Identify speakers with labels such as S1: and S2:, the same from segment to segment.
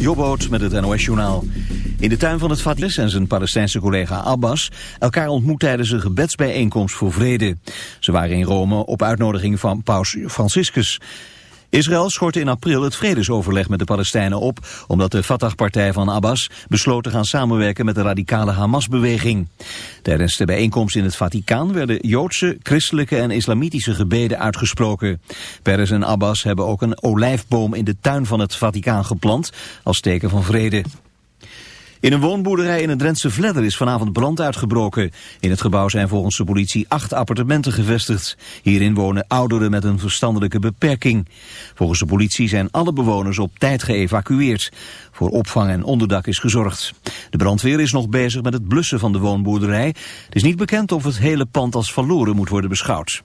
S1: Jobboot met het NOS-journaal. In de tuin van het Vaticaan en zijn Palestijnse collega Abbas... elkaar ontmoet tijdens een gebedsbijeenkomst voor vrede. Ze waren in Rome op uitnodiging van paus Franciscus. Israël schortte in april het vredesoverleg met de Palestijnen op... omdat de Fatah-partij van Abbas besloot te gaan samenwerken met de radicale Hamas-beweging. Tijdens de bijeenkomst in het Vaticaan werden Joodse, christelijke en islamitische gebeden uitgesproken. Peres en Abbas hebben ook een olijfboom in de tuin van het Vaticaan geplant als teken van vrede. In een woonboerderij in het Drentse Vledder is vanavond brand uitgebroken. In het gebouw zijn volgens de politie acht appartementen gevestigd. Hierin wonen ouderen met een verstandelijke beperking. Volgens de politie zijn alle bewoners op tijd geëvacueerd. Voor opvang en onderdak is gezorgd. De brandweer is nog bezig met het blussen van de woonboerderij. Het is niet bekend of het hele pand als verloren moet worden beschouwd.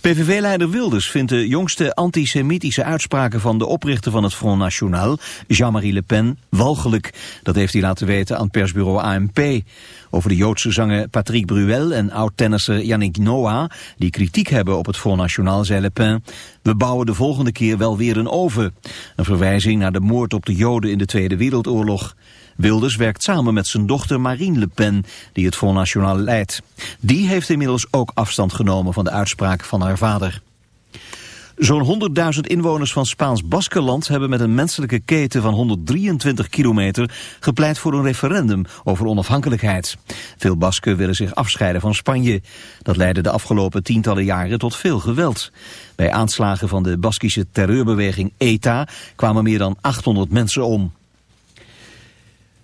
S1: PVV-leider Wilders vindt de jongste antisemitische uitspraken van de oprichter van het Front National, Jean-Marie Le Pen, walgelijk. Dat heeft hij laten weten aan persbureau ANP. Over de Joodse zanger Patrick Bruel en oud-tennisser Yannick Noah, die kritiek hebben op het Front National, zei Le Pen, we bouwen de volgende keer wel weer een oven. Een verwijzing naar de moord op de Joden in de Tweede Wereldoorlog. Wilders werkt samen met zijn dochter Marine Le Pen, die het Front National leidt. Die heeft inmiddels ook afstand genomen van de uitspraak van haar vader. Zo'n 100.000 inwoners van Spaans-Baskeland hebben met een menselijke keten van 123 kilometer gepleit voor een referendum over onafhankelijkheid. Veel Basken willen zich afscheiden van Spanje. Dat leidde de afgelopen tientallen jaren tot veel geweld. Bij aanslagen van de Baskische terreurbeweging ETA kwamen meer dan 800 mensen om.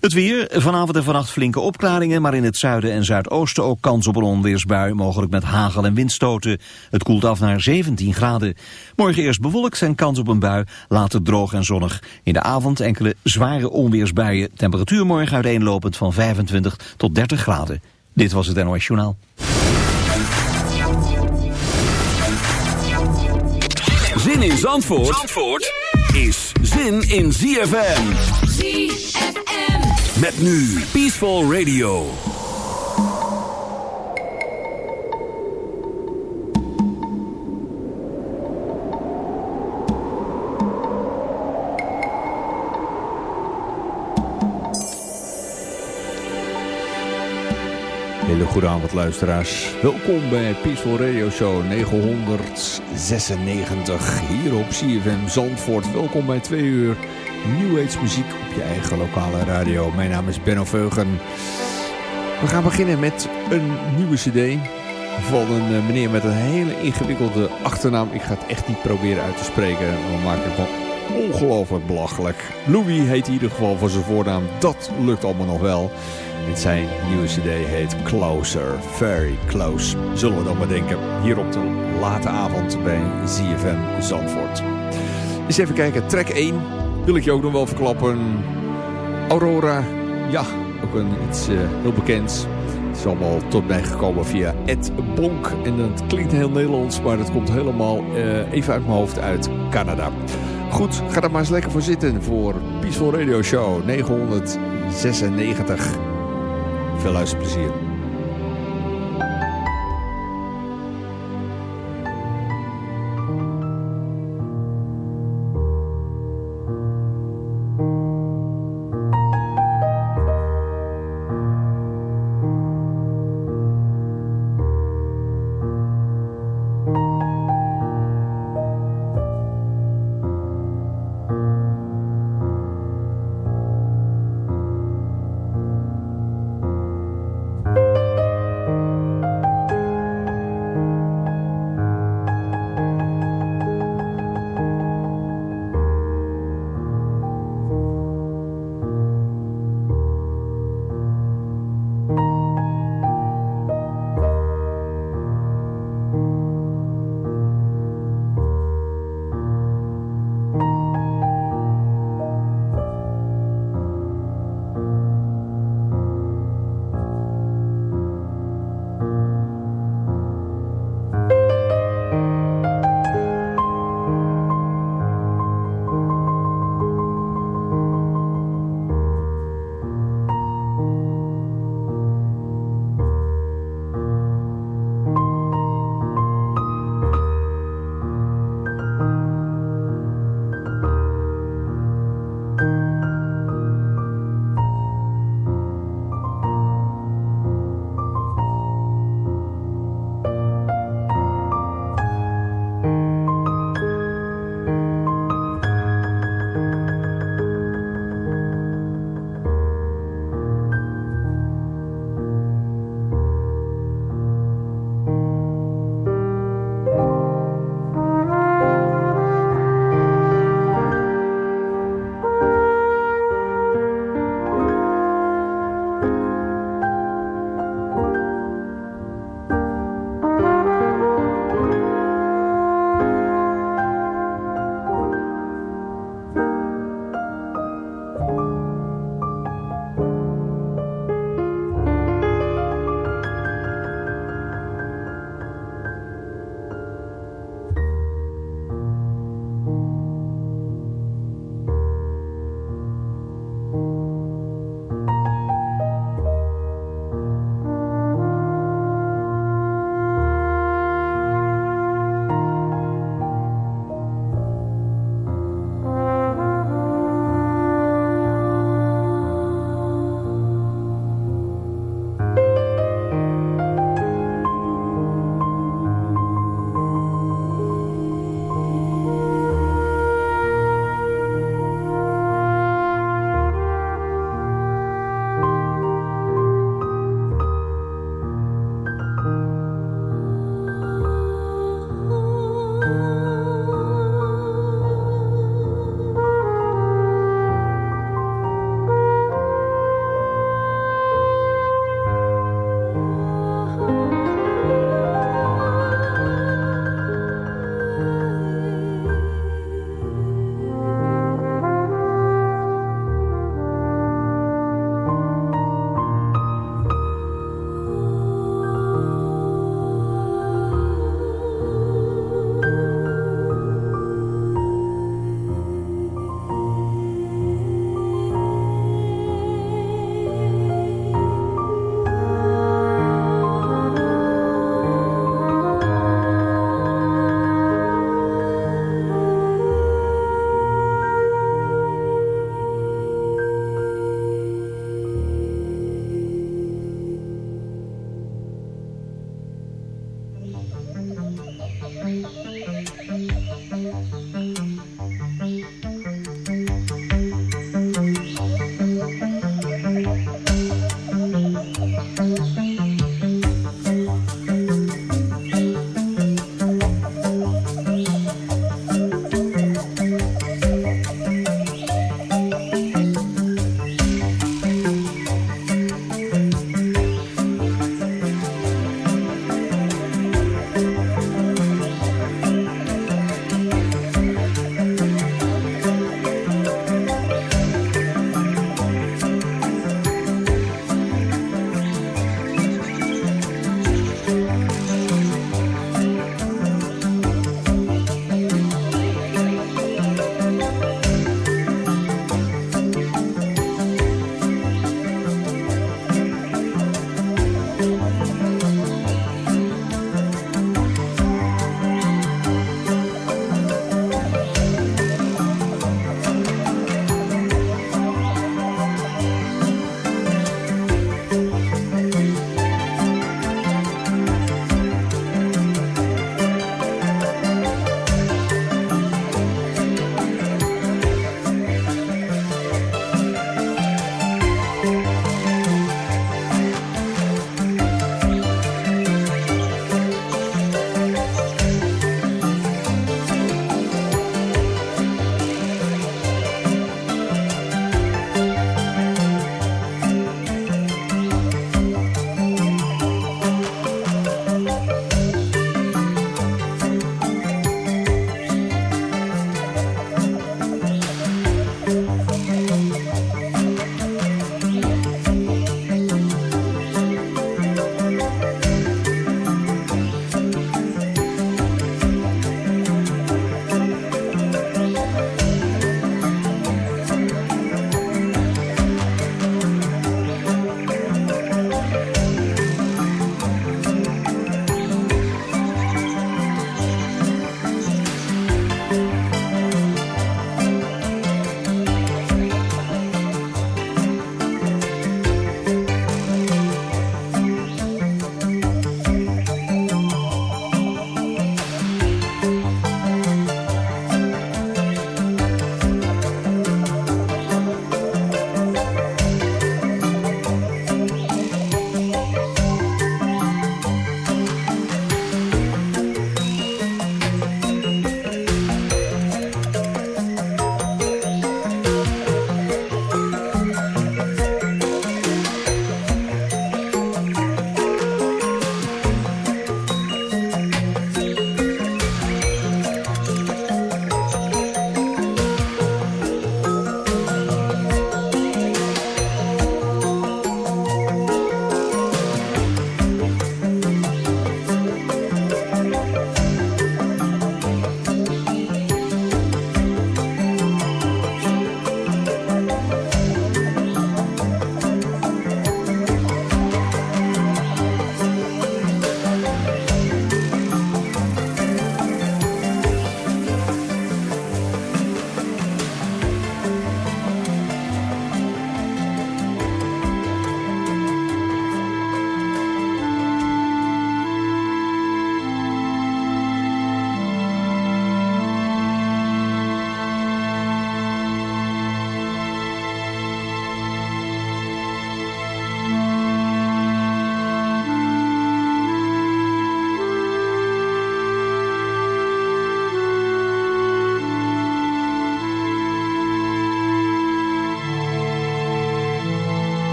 S1: Het weer, vanavond en vannacht flinke opklaringen, maar in het zuiden en zuidoosten ook kans op een onweersbui, mogelijk met hagel en windstoten. Het koelt af naar 17 graden. Morgen eerst bewolkt en kans op een bui, later droog en zonnig. In de avond enkele zware onweersbuien, temperatuur morgen uiteenlopend van 25 tot 30 graden. Dit was het NOS Journaal.
S2: Zin in Zandvoort, Zandvoort is zin in ZFM.
S3: ZFM.
S2: Met nu Peaceful Radio.
S4: Hele goede avond luisteraars. Welkom bij Peaceful Radio Show 996 hier op CFM Zandvoort. Welkom bij twee uur New Age muziek op je eigen lokale radio. Mijn naam is Benno Veugen. We gaan beginnen met een nieuwe cd van een eh, meneer met een hele ingewikkelde achternaam. Ik ga het echt niet proberen uit te spreken. Maak ik het gewoon ongelooflijk belachelijk. Louis heet in ieder geval voor zijn voornaam. Dat lukt allemaal nog wel. En zijn nieuwe cd heet Closer, Very Close. Zullen we dan maar denken. Hier op de late avond bij ZFM Zandvoort. Eens even kijken, track 1 wil ik je ook nog wel verklappen. Aurora, ja, ook een, iets uh, heel bekends. Het is allemaal tot mij gekomen via Ed Bonk. En dat klinkt heel Nederlands, maar dat komt helemaal uh, even uit mijn hoofd uit Canada. Goed, ga er maar eens lekker voor zitten voor Peaceful Radio Show 996. Veel luisterplezier.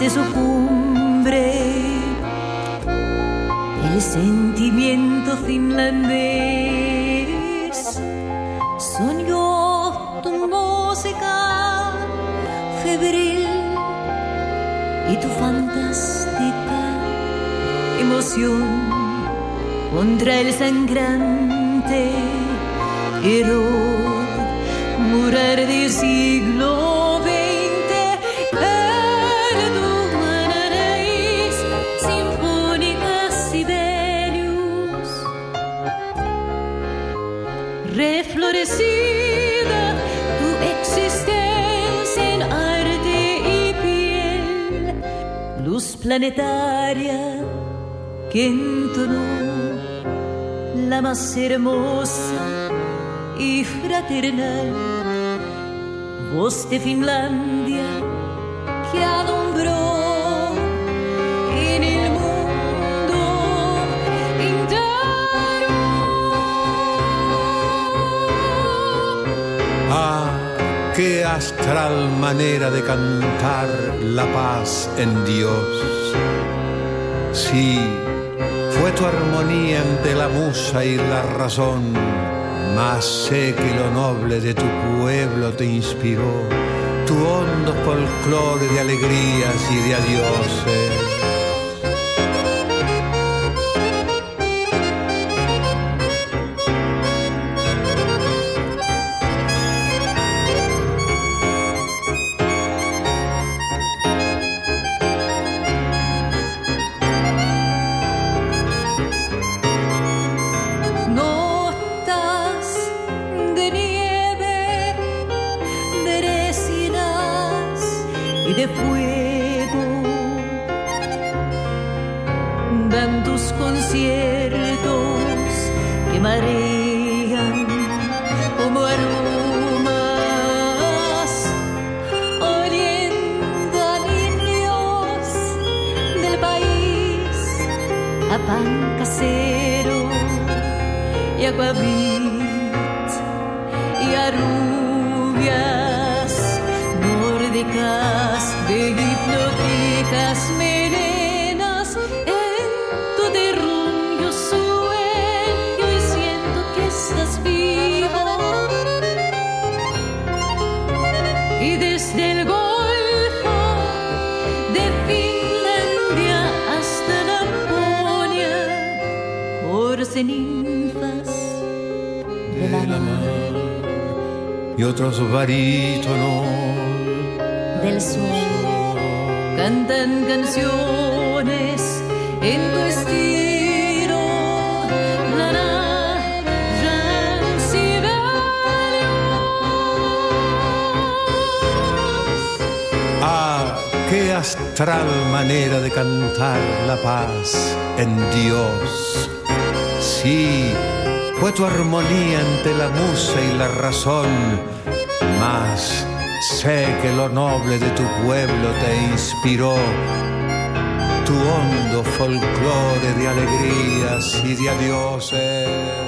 S5: Desde su cumbre, el sentimiento finlandés soñó tu música febril. Y tu fantástica emoción contra el sangrante. Error murar del siglo planetaria que entonó la más hermosa y fraternal voz de Finlandia que alumbró en el mundo entero.
S6: Ah, qué astral manera de cantar la paz en Dios. Sí fue tu armonía ante la musa y la razón. Más sé que lo noble de tu pueblo te inspiró. Tu hondo folclore de alegrías y de adioses. Fue tu armonía ante la musa y la razón, mas sé que lo noble de tu pueblo te inspiró. Tu hondo folclore de alegrías y de adioses.